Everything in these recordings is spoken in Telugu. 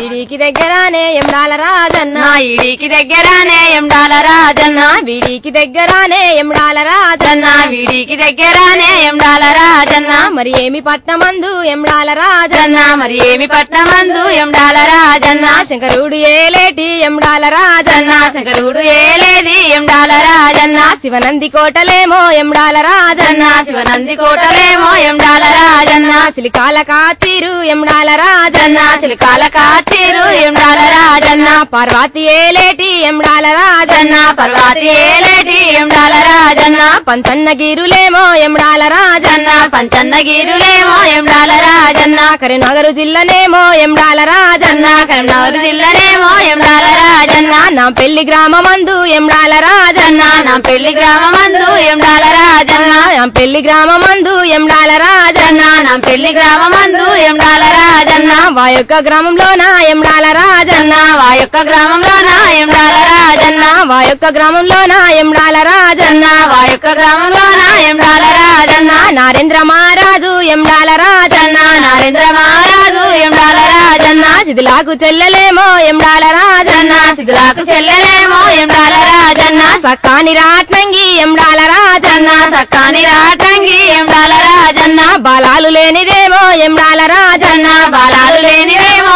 వీడికి దగ్గరానే ఎండాల రాజన్న. నా ఈడికి దగ్గరానే ఎండాల రాజన్న. వీడికి దగ్గరానే ఎండాల రాజన్న. జన్న వీడికి దగ్గరానే ఎండాల రాజన్న. మరి ఏమి పట్నమందు ఎండాల రాజన్న? జన్న మరి ఏమి పట్నమందు ఎండాల రాజన్న. శంకరుడు ఏలేటి ఎండాల రాజన్న? జన్న శంకరుడు ఏలేది ఎండాల రాజన్న. శివనంది కోటలేమో ఎండాల రాజన్న. జన్న శివనంది కోటలేమో ఎండాల రాజన్న. సిలికాల కాచిరు ఎండాల రాజన్న. జన్న సిలికాల కాచీరు ఎండాల రాజన్న పార్వతి ఏలేటి ఎండాల రాజన్న పార్వతి పర్వాతి ఏలేటి ఎండాల రాజన్న పంచన్న గిరులేమో ఎండాల రాజన్న పంచన్న గిరులేమో ఎండాల రాజన్న కరీంనగర్ జిల్లనేమో ఎండాల రాజన్న జన్న కరీంనగర్ జిల్లనేమో ఎండాల రాజన్న నా పెళ్ళి గ్రామమందు ఎండాల రాజన్న నా పెళ్ళి గ్రామమందు ఎండాల రాజన్న నా పెళ్ళి గ్రామమందు ఎండాల రాజన్న నా పెళ్ళి గ్రామమందు ఎండాల రాజన్న వా యొక్క గ్రామంలోన ఎండాల రాజన్న జన్న వా యొక్క గ్రామంలోన ఎండాల రాజన్న వా యొక్క గ్రామంలోన ఎండాల రాజన్న జన్న వా యొక్క గ్రామంలోన ఎండాల రాజన్న నారేంద్ర మహారాజు ఎండాల రాజన్న నరేంద్ర మహారాజు ఎండాల రాజన్న శిథిలాకు చెల్లలేమో ఎండాల రాజన్న శిథిలాకు చెల్లలేమో చెల్లెలేమో ఎండాల రాజన్న సక్కాని రాట్నంగి ఎండాల రాజన్న సక్కాని రాటంగి ఎండాల రాజన్న బలాలు లేనిదేమో ఎండాల రాజన్న బలాలు బాలాలు లేనిదేమో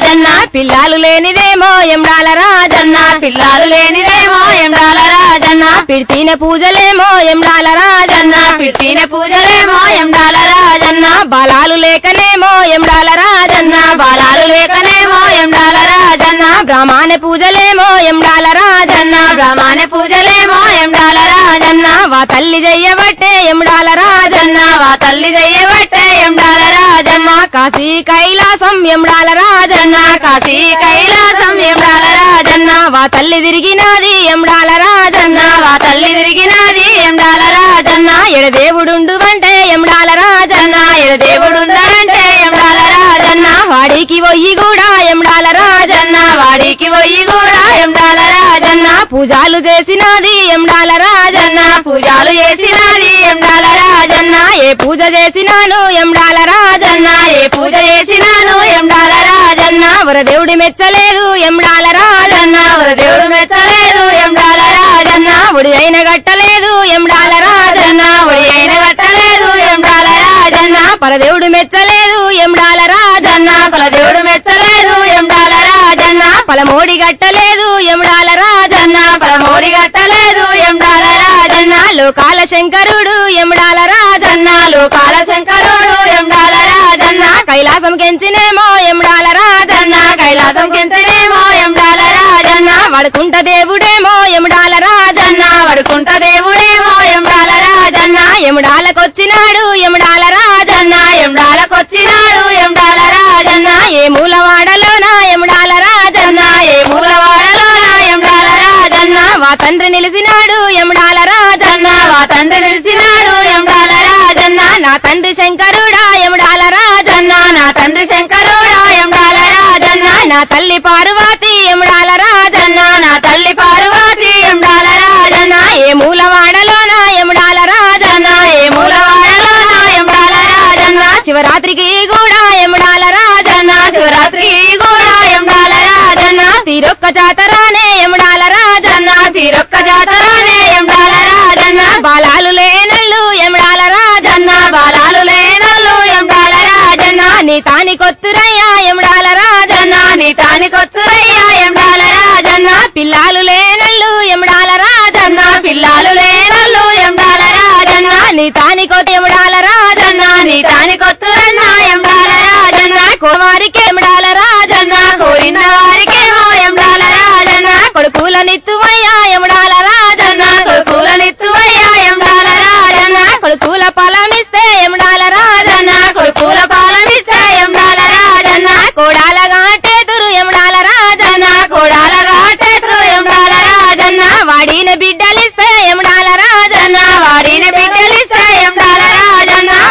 రాజన్న పిల్లాలు లేనిదేమో ఎండాల రాజన్న పిల్లాలు లేనిదేమో ఎండాల రాజన్న పిడితీన పూజలేమో ఎండాల రాజన్న జన్న పూజలేమో ఎండాల రాజన్న బలాలు లేకనేమో ఎండాల రాజన్న బలాలు లేకనేమో ఎండాల రాజన్న బ్రాహ్మణ పూజలేమో ఎండాల రాజన్న జన్న బ్రహ్మాణ పూజలేమో ఎండాల రాజన్న వా తల్లి చెయ్యబట్టే ఎండాల రాజన్న వా తల్లి కాశీ కైలాసం ఎండాల రాజన్న. కాశీ కైలాసం ఎండాల రాజన్న. వా తల్లి తిరిగినాది ఎండాల రాజన్న. వా తల్లి తిరిగినది ఎండాల రాజన్న. ఎడదేవుడుండు అంటే ఎండాల రాజన్న. ఎడదేవుడు ఎడ దేవుడున్నాడంటే ఎండాల రాజన్న. వాడికి పోయి రాజన్న పూజాలు చేసినది ఎండాల రాజన్న పూజాలు పూజలు చేసినది ఎండాల రాజన్న ఏ పూజ చేసినాను ఎండాల రాజన్న ఏ పూజ చేసినాను ఎండాల రాజన్న వరదేవుడి మెచ్చలేదు ఎండాల రాజన్న వరదేవుడు మెచ్చలేదు ఎండాల రాజన్న ఒడి అయిన గట్టలేదు ఎండాల రాజన్న ఒడి అయిన కట్టలేదు ఎండాల రాజన్న పరదేవుడు మెచ్చలేదు ఎండాల రాజన్న పరదేవుడు పల దేవుడు మెచ్చలేదు ఎండాల రాజన్న పలమోడి గట్టలేదు రాజన్న. లోకాల శంకరుడు ఎండాల రాజన్న. శంకరుడు రాజన్న కైలాసం కెంచినేమో ఎమ్డాల రాజన్న. కైలాసం కెంచినేమో ఎమ్డాల రాజన్న. వడుకుంట దేవుడేమో ఎమ్డాల రాజన్న. వడుకుంట దేవుడేమో ఎమ్డాల రాజన్న. ఎమ్డాలకొచ్చినాడు ఎమ్డాల రాజన్న. ఎమ్డాలకొచ్చినాడు ఎమ్డాల రాజన్న. ఏ మూలవాడలోన ఎమ్డాల రాజన్న? ఏ మూలవాడలోన ఎమ్డాల రాజన్న? వా తండ్రి తండ్రి నిలిచినాడు ఎండాల రాజన్న. నా తండ్రి శంకరుడా ఎండాల రాజన్న. నా తండ్రి శంకరుడా ఎండాల రాజన్న. నా తల్లి పార్వతి ఎండాల రాజన్న. నా తల్లి పార్వతి ఎండాల రాజన్న. ఏ మూలవాడలోన ఎండాల రాజన్న. ఏ మూలవాడలోన ఎండాల రాజన్న. శివరాత్రికి కూడా ఎండాల రాజన్న. శివరాత్రికి కూడా ఎండాల రాజన్న. తీరొక్క జాతర తానికొత్తురయ్యా నీ తాని కొత్తురయ్యా ఎండాల నీ తానికొచ్చురయ్యా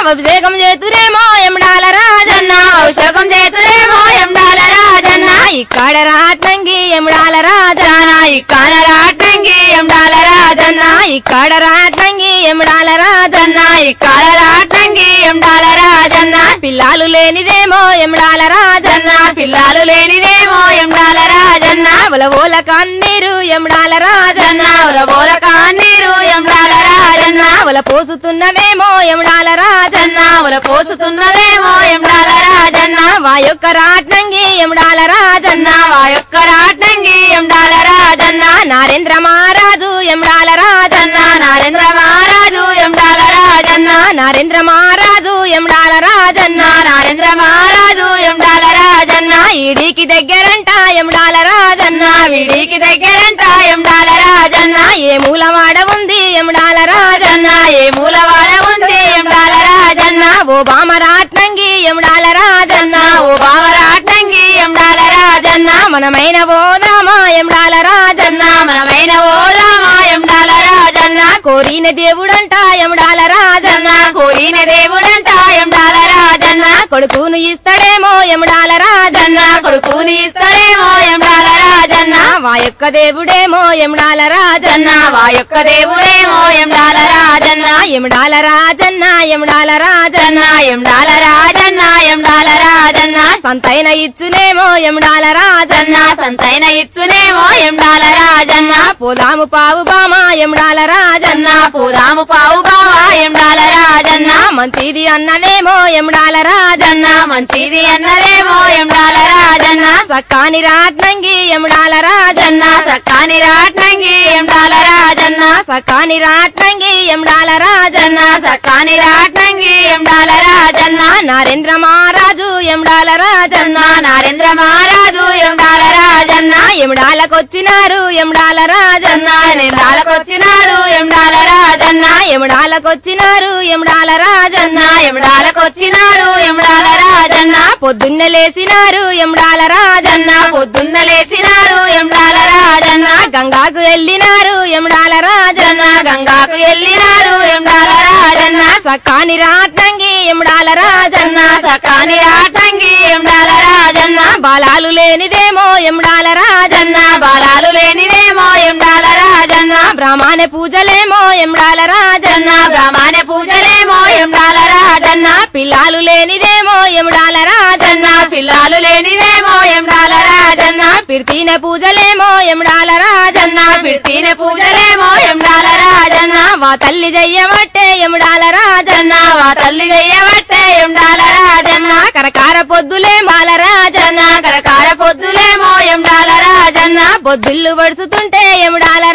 అభిషేకం చేతురేమో ఎండాల రాజన్న అభిషేకం చేతురేమో ఎండాల రాజన్న. ఇక్కడ రాటంగి ఎండాల రాజన్న ఇక్కడ రాటంగి ఎండాల రాజన్న. ఇక్కడ రాటంగి ఎండాల రాజన్న ఇక్కడ రాటంగి ఎండాల రాజన్న. పిల్లలు లేనిదేమో ఎండాల రాజన్న పిల్లలు లేనిదేమో ఎండాల రాజన్న. ఉలవోల కన్నీరు ఎండాల రాజన్న ఉలవోల కాన్నీరు పోసుతున్నదేమో ఎముడాల రాజన్న. ఉల పోసుతున్నదేమో ఎండాల రాజన్న. వా యొక్క రాట్నంగి ఎముడాల రాజన్న. వా యొక్క రాట్నంగి ఎండాల రాజన్న. నారేంద్ర మహారాజు ఎముడాల రాజన్న. నరేంద్ర మహారాజు ఎండాల రాజన్న. నారేంద్ర మహారాజు ఎముడాల రాజన్న. నరేంద్ర మహారాజు ఎండాల రాజన్న. ఈడికి దగ్గరంట ఎముడాల రాజన్న. విడికి దగ్గరంట ఎండాల రాజన్న ఏ మూలవాడ ఉంది? ఎముడాల రాజన్న ఏ మూలవాడ ఉంది? ఎండాల రాజన్న ఓ బామరాట్నంగి ఎముడాల రాజన్న ఓ బామరాట్నంగి ఎండాల రాజన్న. మనమైన ఓదామా ఎముడాల రాజన్న. మనమైన ఓదామా రామ రాజన్న. కోరిన దేవుడంట ఎముడాల రాజన్న. కోరిన దేవుడంట ఎండాల రాజన్న. కొడుకును ఇస్తాడేమో ఎముడాల రాజన్న. కొడుకును ఇస్తాడేమో ఎండాల రాజన్న యొక్క దేవుడేమో ఎముడాల రాజన్న. వా యొక్క దేవుడేమో ఎండాల రాజన్న. ఎముడాల రాజన్న? ఎముడాల రాజన్న? ఎండాల రాజన్న ఎండాల రాజన్న సంతైన ఇచ్చునేమో ఎముడాల రాజన్న సంతైన ఇచ్చునేమో ఎండాల రాజన్న పోదాము పావు బామ ఎముడాల రాజన్న పూదాము పావు బావా ఎండాల రాజన్న మంచిది అన్నదేమో ఎముడాల రాజన్న మంచిది అన్నదేమో ఎండాల రాజన్న సక్కాని రాట్నంగి ఎముడాల రాజన్న సక్కాని రాట్నంగి ఎండాల రాజన్న సక్కాని రాట్నంగి ఎముడాల రాజన్న. సక్కాని రాట్నంగి ఎండాల రాజన్న. నరేంద్ర మహారాజు ఎముడాల రాజన్న. నరేంద్ర మహారాజు ఎండాల రాజన్న. ఎముడాలకొచ్చినారు రాజన్న. ఎండాల రాజన్న ఎముడాలకొచ్చినారు ఎముడాల రాజన్న ఎముడాలకొచ్చినాడు ఎండాల రాజన్న. పొద్దున్న లేసినారు ఎముడాల రాజన్న. పొద్దున్న లేసినారు ఎండాల రాజన్న. గంగాకు వెళ్ళినారు ఎముడాల రాజన్న. గంగాకు వెళ్ళినారు ఎండాల రాజన్న. సకాని రాటంగి ఎముడాల రాజన్న. సకాని రాటంగి ఎండాల రాజన్న. బాలాలు లేనిదేమో ఎముడాల రాజన్న. బాలాలు లేనిదేమో ఎండాల రాజన్న బ్రాహ్మణ పూజలేమో ఎముడాల రాజన్న బ్రాహ్మణ పూజలేమో ఎండాల రాజన్న పిల్లాలు లేనిదేమో ఎముడాల రాజన్న పిల్లలు లేనిదేమో ఎండాల రాజన్న పిర్తీన పూజలేమో ఎముడాల రాజన్న పిడితిన పూజలేమో ఎండాల రాజన్న వా తల్లి జయ్యవట్టే ఎముడాల రాజన్న వా తల్లి జయ్యవట్టే ఎండాల రాజన్న కరకార పొద్దులే మాల రాజన్న కరకార పొద్దులేమో ఎండాల రాజన్న పొద్దుళ్ళు పడుతుంటే ఎముడాల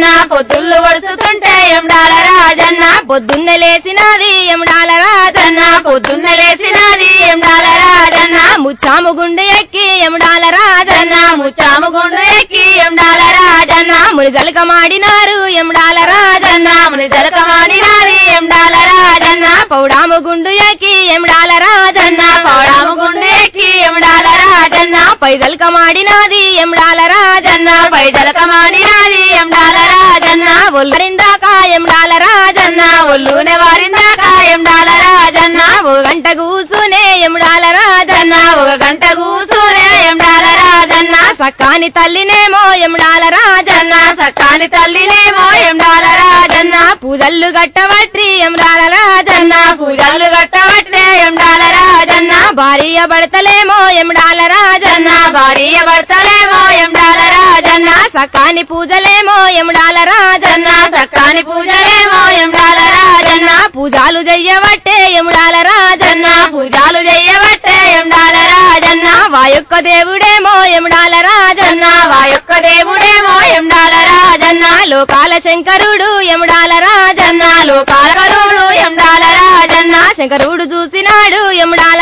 రాజన్న పొద్దుళ్ళు పడుతుంటే ఎండాల రాజన్న పొద్దున్న లేచినది ఎండాల రాజన్న పొద్దున్న లేచినది ఎండాల రాజన్న ముచ్చాము గుండె ఎక్కి ఎండాల రాజన్న ముచ్చాము గుండు ఎక్కి ఎండాల రాజన్న ముని జలకమాడినారు ఎండాల రాజన్న ముని జలకమాడినారు ఎండాల రాజన్న పౌడాము గుండు ఎక్కి ఎండాల రాజన్న పౌడాము గుండు ఎక్కి ఎండాల రాజన్న పైదలకమాడినది ఎండాల ఎముడాల రాజన్న పై రాజన్న ఒల్లరిందాక ఎముడాల రాజన్న ఒళ్ళునే రాజన్న గంట కూసునే ఎముడాల రాజన్న ఒక గంట కూసునే ఎండాల రాజన్న సక్కాని తల్లినేమో ఎండాల రాజన్న సక్కాని తల్లినేమో ఎండాల రాజన్న పూజల్లు గట్టవట్రి ఎండాల రాజన్న పూజలు గట్టబట్టే ఎండాల రాజన్న భార్య భర్తలేమో ఎండాల రాజన్న భార్య భర్తలేమో ఎండాల సకాని పూజలేమో ఎముడాల రాజన్న సక్కాని పూజలేమో ఎండాల రాజన్న. పూజాలు చెయ్యబట్టే ఎముడాల రాజన్న పూజలు చెయ్యబట్టే ఎండాల రాజన్న. వాయొక్క దేవుడేమో ఎముడాల రాజన్న వాయొక్క దేవుడేమో ఎండాల రాజన్న. లోకాల శంకరుడు ఎముడాల రాజన్న లోకాలకరుడు ఎండాల రాజన్న. శంకరుడు చూసినాడు ఎముడాల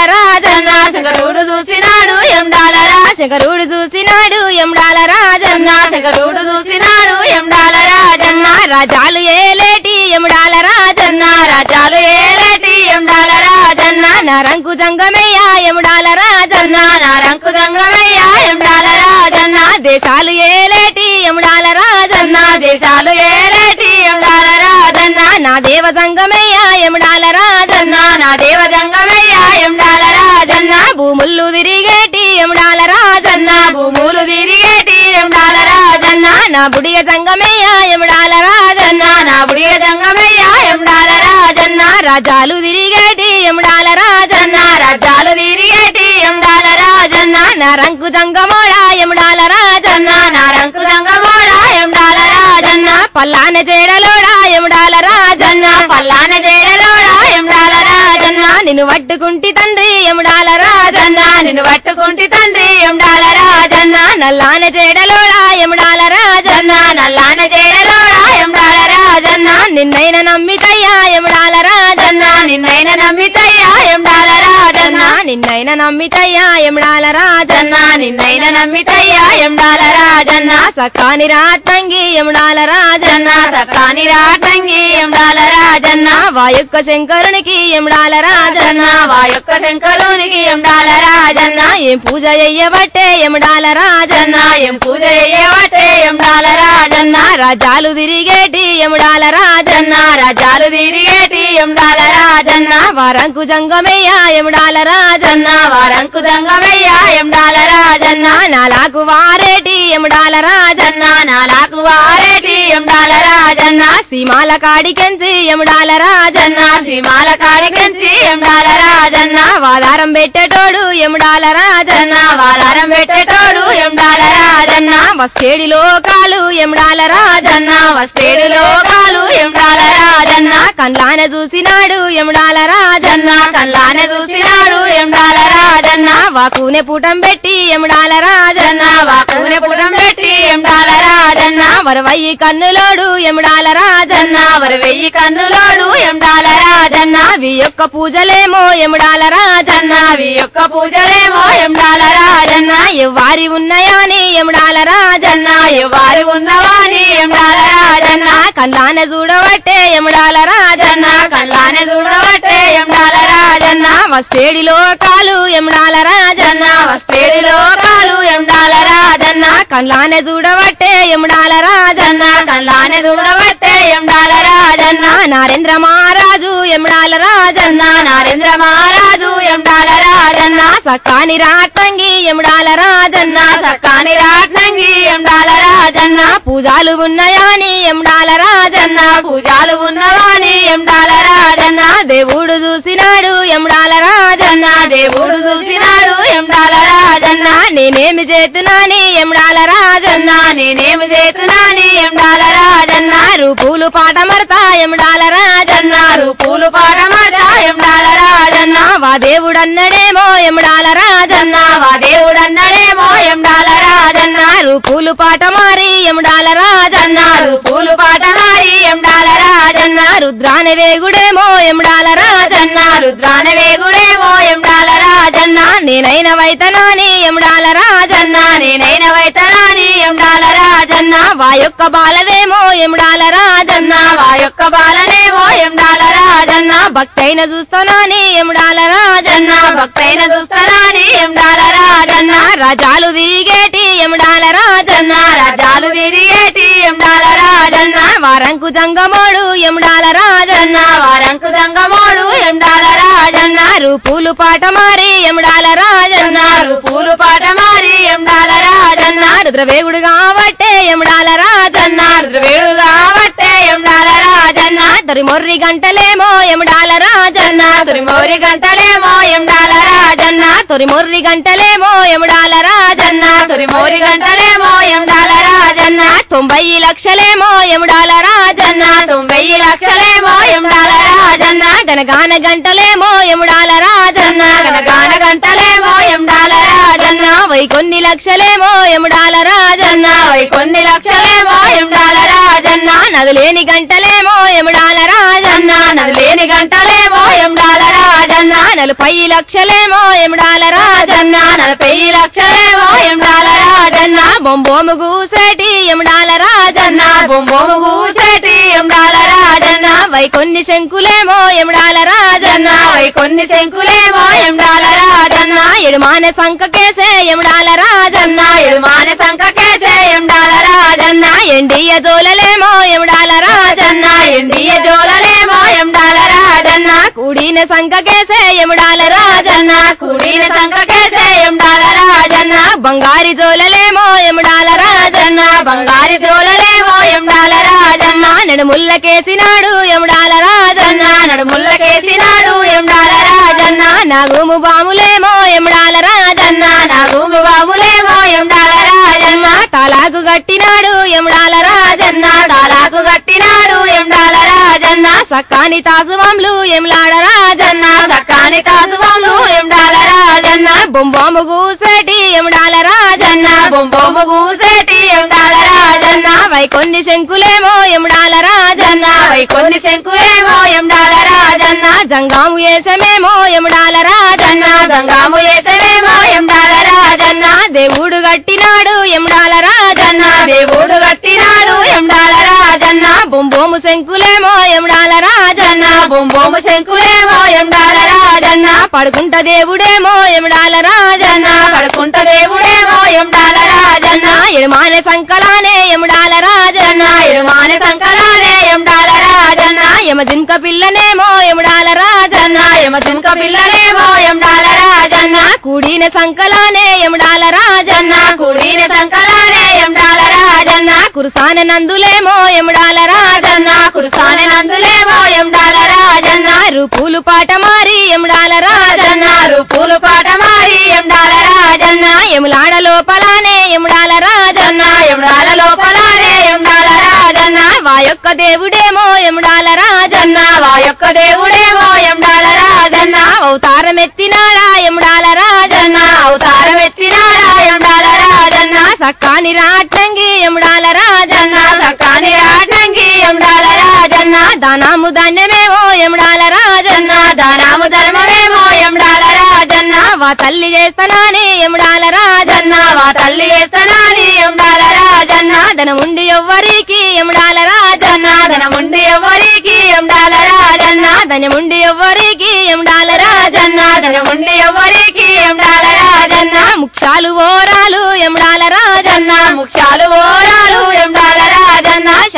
శంకరుడు చూసినాడు ఎండాల రాజన్న శంకరుడు చూసినాడు ఎండాల రాజన్న రాజాలు ఏలేటి ఎండాల రాజన్న రాజాలు ఏలేటి ఎండాల రాజన్న నరంకు జంగమయ్య ఎండాల రాజన్న నారంకు జంగమయ్య ఎండాల రాజన్న దేశాలు ఏలేటి ఎండాల రాజన్న దేశాలు ఏలేటి ఎండాల రాజన్న నా దేవ జంగమయ్య ఎండాల రాజన్న నా దేవ జంగమయ్య ఎండాల రాజన్న భూముల్లు తిరిగేటి ఎముడాల భూములు తిరిగేటి ఎమడాల రాజన్న నా బుడియ సంగమయ్య ఎమడాల రాజన్న నా బుడియ సంగమయ్య రాజాలు తిరిగేటి ఎమడాల రాజన్న రాజాలు తిరిగేటి ఎమడాల రాజన్న నా రంకు సంగమోడా రాజన్న నా రంకు సంగమోడా రాజన్న పల్లాన చేడలోడా ఎమడాల రాజన్న పల్లాన చే నిన్ను పట్టుకుంటి తండ్రి ఎముడాల రాజన్న. నిన్ను పట్టుకుంటి తండ్రి ఎండాల రాజన్న. నల్లాన చేడలోడా ఎముడాల రాజన్న. నల్లాన చేడలోడా ఎండాల రాజన్న. నిన్నైన నమ్మితయ్యా ఎముడాల రాజన్న. నిన్నైన నమ్మితయ్యా రాజన్న నిన్నైన నమ్మితయ్యా ఎముడాల రాజన్న. నిన్నైన నమ్మితయ్యా ఎండాల రాజన్న. సకాని రాతంగి ఎముడాల రాజన్న. సకాని రాటంగి ఎండాల రాజన్న. వాయుక్క శంకరునికి ఎముడాల రాజన్న. వా యొక్క శంకరునికి ఎండాల రాజన్న. ఏం పూజ చెయ్యబట్టే ఎముడాల రాజన్న. ఏం పూజ చేయవటే ఎండాల రాజన్న. రాజాలు తిరిగేటి ఎముడాల రాజన్న. రాజాలు తిరిగేటి ఎండాల రాజన్న వారంకు జంగమయ్య ఎముడాల రాజన్న. వారంకు దంగమయ్య ఎండాల రాజన్న. నాలాకు వారేటి ఎముడాల రాజన్న. నాలాకు వారేటి ఎండాల రాజన్న. సీమాల కాడికెంచి ఎముడాల రాజన్న. సీమాల కాడికెంచి ఎండాల రాజన్న. వాదారం పెట్టేటోడు ఎముడాల రాజన్న. వాదారం పెట్టేటోడు రాజన్న వస్తేడి లోకాలు ఎమ్డాల రాజన్న వస్తేడి లోకాలు ఎమ్డాల రాజన్న. కండ్లాన చూసినాడు ఎమ్డాల రాజన్న కల్లానే చూసినాడు ఎమ్డాల రాజన్న. వాకునే పుటం పెట్టి ఎమ్డాల రాజన్న వాకునే పుటం వరవయ్యి కన్నులోడు ఎమిడాల రాజన్న. వరి కన్నులోడు ఎమిడాల రాజన్న. వి యొక్క పూజలేమో ఎమిడాల రాజన్న. వి యొక్క పూజలేమో ఎమిడాల రాజన్న. ఎవ్వారి ఉన్నాయని ఎమిడాల రాజన్న. ఎవ్వారి ఉన్నవాని ఎమిడాల రాజన్న. కళ్ళాన చూడబట్టే ఎమిడాల రాజన్న. కళ్ళాన చూడబట్టే ఎమిడాల రాజన్న. వస్తేడి లోకాలు ఎమిడాల రాజన్న. వస్తేడి లోకాలు ఎమిడాల రాజన్న కండ్లానే చూడబట్టే ఎముడాల రాజన్న. కల్లానే చూడబట్టే ఎండాల రాజన్న. నారేంద్ర మహారాజు ఎముడాల రాజన్న. నరేంద్ర మహారాజు ఎండాల రాజన్న. సక్కాని రాటంగి ఎముడాల రాజన్న. సక్కాని రాట్నంగి ఎండాల రాజన్న. పూజాలు ఉన్నాయని ఎముడాల రాజన్న. పూజాలు ఉన్నవాని ఎండాల రాజన్న. దేవుడు చూసినాడు ఎముడాల రాజన్న. దేవుడు చూసినాడు నేనేమి చేతున్నాని ఎముడాల రాజన్న నేనేమి చేతున్నాని ఎండాల రాజన్న రూపులు పాట మరతా ఎముడాల రాజన్న పూలు మరతా ఎండాల రాజన్న వా దేవుడన్నడేమో ఎముడాల రాజన్న వా దేవుడన్నడేమో ఎండాల రాజన్న రూపులు పాట మారి ఎముడాల రాజన్న పూలు పాట మారి ఎండాల రాజన్న రుద్రాన వేగుడేమో ఎముడాల రాజన్న నేనైన వైతనాని ఎముడాల రాజన్న. నేనైన వైతనాని ఎండాల రాజన్న. వా యొక్క బాలదేమో ఎముడాల రాజన్న. వా యొక్క బాలనేమో ఎండాల రాజన్న. భక్తైన చూస్తానని ఎముడాల రాజన్న. భక్తైన చూస్తానని ఎండాల రాజన్న. రాజాలు తిరిగేటి ఎముడాల రాజన్న. రాజాలు తిరిగేటి ఎండాల రాజన్న. వారంకు జంగమోడు ఎముడాల రాజన్న రాజన్న పూలు పాట మారి ఎముడాల రాజన్నారు పూలు పాట మారి ఎండాల రాజన్నారు ద్రవేగుడు కాబట్టే ఎముడాల రాజన్నారు వేడు కాబట్టే ఎండాల రాజన్న తొరిమొర్రి మొర్రి గంటలేమో ఎముడాల రాజన్న తురిమోరి గంటలేమో ఎండాల రాజన్న మొర్రి గంటలేమో ఎముడాల రాజన్న తురిమోరి గంటలేమో రాజన్న తొంభై లక్షలేమో ఎముడాల రాజన్న తొంభై లక్షలేమో ఎముడాల రాజన్న గనగాన గంటలేమో ఎముడాల రాజన్న గనగాన గంటలేమో ఎముడాల రాజన్న వై కొన్ని లక్షలేమో ఎముడాల రాజన్న వై కొన్ని లక్షలేమో ఎముడాల రాజన్న నదులేని గంటలేమో ఎముడాల రాజన్న నదులేని లేని నలభై లక్షలేమో ఎముడాల రాజన్న నలభై లక్షలేమో ఎండాల రాజన్న. బొంబోము గూసేటి ఎముడాల రాజన్న బొంబోము కూసేటి ఎండాల రాజన్న. వై కొన్ని శంకులేమో ఎముడాల రాజన్న వై కొన్ని శంకులేమో ఎండాల రాజన్న. ఎడుమాన సంకకేసే ఎముడాల రాజన్న ఎడుమాన సంకకేసే ఎండాల రాజన్న. ఎండియ జోలలేమో ఎముడాల రాజన్న ఎండియ జోలలేమో ఎండాల రాజన్న. కూడిన సంకకేసే ఎముడాల రాజన్న. కూడిన సంకకేసే ఎముడాల రాజన్న. బంగారి జోలలేమో ఎముడాల రాజన్న. బంగారి జోలలేమో ఎముడాల రాజన్న. నడుముల్లకేసినాడు ఎముడాల రాజన్న. నడుముల్లకేసినాడు ఎముడాల రాజన్న. నాగుము బాములేమో ఎముడాల రాజన్న. నాగుము బాములేమో ఎముడాల రాజన్న. తాలాకు గట్టినాడు ఎముడాల సక్కాని తాసువంలు ఎమ్లాడరాజన్న సక్కాని తాసువాములు ఎండాలరాజన్న బొంబొమ్మ గూసేటి ఎముడాల రాజన్న బొంబొమ్మ గూసేటి ఎండాలరాజన్న వైకొన్ని శంకులేమో ఎముడాల రాజన్న వై కొన్ని శంకులేమో ఎండాలరాజన్న జంగాము ఏసమేమో ఎముడాల జంగాము ఏసమేమో ఎండాలరాజన్న దేవుడు గట్టినాడు ఎముడాల బొంబోము శంకులేమో ఎండాల రాజన్న. బొమ్మ బొంబొమ్మ శంకులేమో ఎండాల రాజన్న. పడుకుంట దేవుడేమో ఎండాల రాజన్న. పడుకుంట దేవుడేమో ఎండాల రాజన్న. ఎడుమానే సంకలానే ఎండాల రాజన్న. ఎడుమానే సంకలానే ఎండాల రాజన్న. యమజింక పిల్లనేమో ఎముడాల రాజన్న. యమజింక పిల్లనేమో ఎండాల రాజన్న. కూడిన సంకలానే ఎముడాల రాజన్న. కూడిన సంకలానే కురుసాన నందులేమో ఎముడాల రాజన్న కురుసాన నందులేమో ఎండాల రాజన్న. రూపులు పాట మారి ఎముడాల రాజన్న రూపులు పాట మారి ఎండాల రాజన్న. ఎములాడ లోపలానే ఎముడాల రాజన్న ఎండాల లోపలానే ఎండాల రాజన్న. వా యొక్క దేవుడేమో ఎముడాల రాజన్న వా యొక్క దేవుడేమో ఎండాల రాజన్న. అవతారం ఎత్తినాడా ఎముడాల రాజన్న అవతారం ఎత్తినాడా ఎండాల రాజన్న. సక్కాని రాటంగి రాజన్న దానాము ధాన్యమేమో ఎమడాల రాజన్న. దానాము ధర్మమేమో ఎమడాల రాజన్న. వా తల్లి చేస్తానని ఎమడాల రాజన్న. వా తల్లి వేస్తనాని ఎమడాల రాజన్న. ధనముండి ఎవ్వరికి ఎమడాల రాజన్న. ధనముండి ఎవ్వరికి ఎమడాల రాజన్న. ధనముండి ఎవ్వరికి ఎమడాల రాజన్న. ధనముండి ఎవ్వరికి ఎమడాల రాజన్న. ముక్షాలు ఓరాలు ఎమడాల రాజన్న. ముక్షాలు ఓ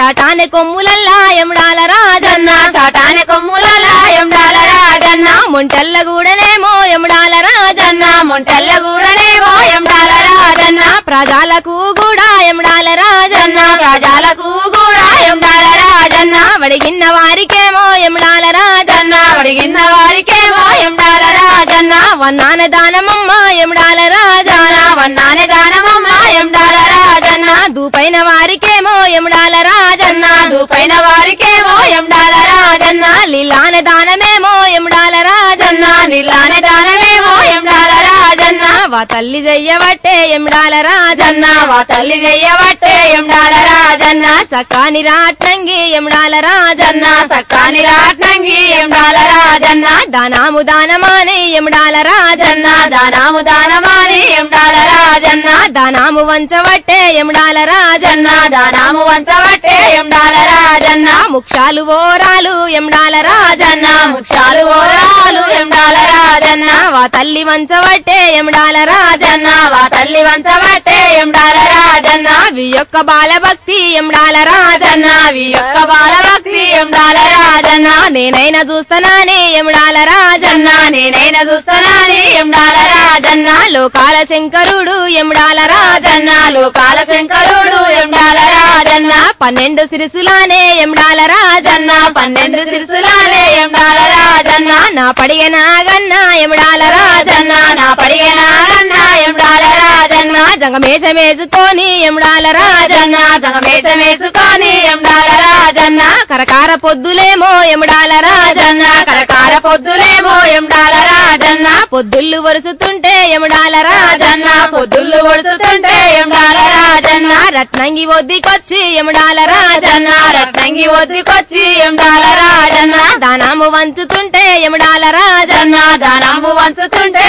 రాజన్న శాటాని కొమ్ములల్లా ఎముడాల రాజన్న సాటాని కొమ్ములల ఎండాల రాజన్న మొంటెల్లగూడనేమో ఎముడాల రాజన్న మొంటెల్ల గూడనేమో ఎండాల రాజన్న ప్రజలకు కూడా ఎముడాల రాజన్న ప్రజలకు కూడా ఎండాల రాజన్న వడిగిన్న వారికేమో ఎముడాల రాజన్న అడిగిన వారికేమో ఎండాల రాజన్న వన్నాన దానమమ్మ ఎముడాల రాజన్న వన్నానే దానమమ్మ ఎండాల రాజన్న దూపైన వారికేమో ఎముడాల కాదు పైన వారికేమో ఎండాల రాజన్న లీలాన దానమేమో ఎముడాల రాజన్న నిల్లానే దానమేమో ఎండాల వా తల్లి చెయ్యబట్టే ఎముడాల రాజన్న వా తల్లి చెయ్యబట్టే ఎండాల రాజన్న సకాని రాట్నంగి ఎముడాల రాజన్న సక్కాని రాట్నంగి ఎండాల రాజన్న దానాము దానమాని ఎముడాల రాజన్న దానాము దానమాని ఎండాల రాజన్న దానాము వంచబట్టే ఎముడాల రాజన్న దానాము వంచబట్టే ఎండాల రాజన్న ముక్షాలు ఓరాలు ఎముడాల రాజన్న ముక్షాలు ఓరాలు ఎండాల రాజన్న వా తల్లి వంచబట్టే ఎముడాల రాజన్న వా తల్లి వంచబట్టే ఎండాల రాజన్న. వి యొక్క బాలభక్తి ఎండాల రాజన్న వి యొక్క బాలభక్తి ఎండాల రాజన్న. నేనైనా చూస్తానని ఎండాల రాజన్న నేనైనా చూస్తానని ఎండాల రాజన్న. లోకాల శంకరుడు ఎండాల రాజన్న లోకాల శంకరుడు ఎండాల రాజన్న. పన్నెండు సిరిసులానే ఎండాల రాజన్న పన్నెండు సిరుసులాలే ఎండాల రాజన్న. నా పడిగ నాగన్న ఎండాల రాజన్న నా పడిగ నాగ జంగమేషమేసుకొని ఎండాల రాజన్న. జగమేషం వేసుకొని ఎండాల రాజన్న. కరకార పొద్దులేమో ఎండాల రాజన్న. కరకార పొద్దులేమో ఎండాల రాజన్న. పొద్దుళ్ళు వరుసుతుంటే ఎండాల రాజన్న. పొద్దుళ్ళు వరుసుతుంటే ఎండాల రాజన్న. రత్నంగి ఒద్దికొచ్చి ఎండాల రాజన్న. రత్నంగి ఒద్దికొచ్చి ఎండాల రాజన్న. దానాము వంచుతుంటే ఎండాల రాజన్న. దానము వంచుతుంటే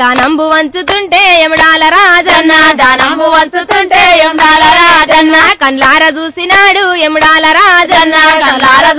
దానంబు వంచుతుంటే ఎముడాల రాజన్న. దానము వంచుతుంటే ఎండాల రాజన్న. కండ్లార చూసినాడు ఎముడాల రాజన్న. ఎండాల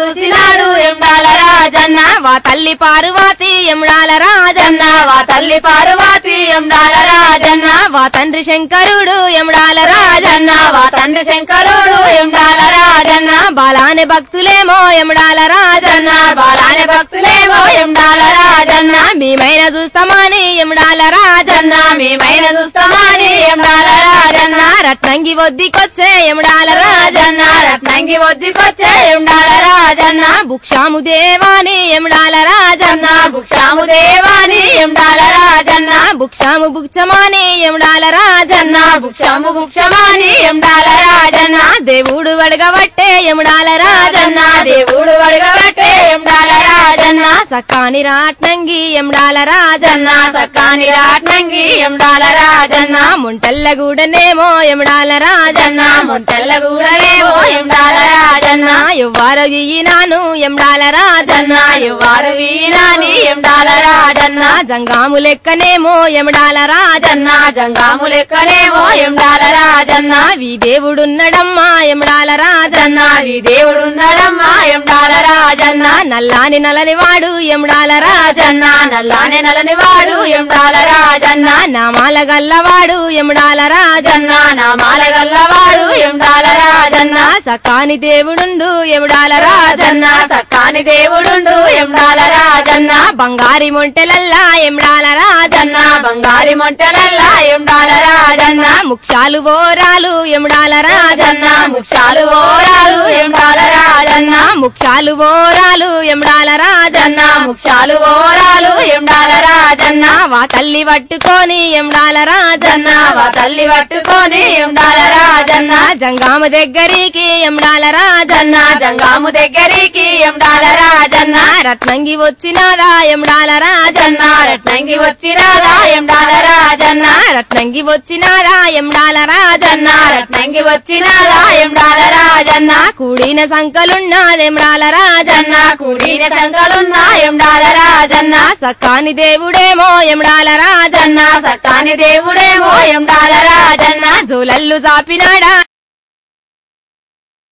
రాజన్న వా తల్లి పార్వతి ఎముడాల రాజన్న. వా తల్లి పార్వతి ఎండాల రాజన్న. వా తండ్రి శంకరుడు ఎముడాల రాజన్న. వా తండ్రి శంకరుడు ఎండాల రాజన్న. బాలాని భక్తులేమో ఎముడాల రాజన్న. బాలాని భక్తులేమో ఎండాల రాజన్న. మేమైనా చూస్తామని ఎముడాల రాజన్న. మేమైన చూస్తామని ఎండాల రాజన్న. రత్నంగి వద్దికొచ్చే ఎముడాల రాజన్న రత్నంగి వద్దికొచ్చే ఎండాల రాజన్న. భుక్షాము దేవాని ఎముడాల రాజన్న భుక్షాము దేవాని ఎండాల రాజన్న. భుక్షాము భుక్షమాని ఎముడాల రాజన్న భుక్షము భుక్షమాని ఎండాల రాజన్న. దేవుడు వడగబట్టే ఎముడాల రాజన్న దేవుడు వడగబట్టే ఎండాల రాజన్న. సక్కాని రాట్నంగి ఎముడాల రాజన్న సక్కాని రాట్నంగి ఎండాల రాజన్న. ముంటల్లగూడనేమో ఎండాల రాజన్న మొంటెల్లగూడనేమో ఎండాల రాజన్న ఎవ్వారు ఈనాను ఎండాల రాజన్న ఎవ్వారు వీరాని ఎండాల రాజన్న జంగాము లెక్కనేమో ఎండాల రాజన్న జంగాము లెక్కనేమో ఎండాల రాజన్న వీ దేవుడున్నడమ్మా ఎండాల రాజన్న వీ దేవుడున్నడమ్మా ఎండాల రాజన్న నల్లాని నలని వాడు ఎండాల రాజన్న నల్లాని నలని వాడు ఎండాల రాజన్న నామాల గల్లవాడు ఎండాల రాజన్న నామాల గల్లవాడు ఎండాల రాజన్న సకాని దేవుడుండు ఎముడాల రాజన్న సక్కాని దేవుడుండు ఎండాల రాజన్న బంగారి మొంటెలల్లా ఎముడాల రాజన్న బంగారి మొంటెలల్లా ఎండాల రాజన్న ముక్షాలు ఓరాలు ఎముడాల రాజన్న ముక్షాలు ఓరాలు ఎండాల రాజన్న ముక్షాలు ఓరాలు ఎముడాల రాజన్న ముక్షాలు ఓరాలు ఎండాల రాజన్న వా తల్లి పట్టుకొని ఎముడాల రాజన్న వా తల్లి పట్టుకొని ఎండాల రాజన్న జంగామ దగ్గరికి ఎముడాల రాజన్న జంగాము దగ్గరికి ఎండాల రాజన్న రత్నంగి వచ్చినాదా ఎముడాల రాజన్న రత్నంగి వచ్చిరాదా ఎండాల రాజన్న రత్నంగి వచ్చినాదా ఎముడాల రాజన్న రత్నంగి వచ్చినాదా ఎండాల రాజన్న కూడిన సంకలున్నాదెముడాల రాజన్న కూడిన సంకలున్న ఎండాల రాజన్న సకాని దేవుడేమో ఎముడాల రాజన్న సక్కాని దేవుడేమో ఎండాల రాజన్న జోలల్లు జాపినాడా?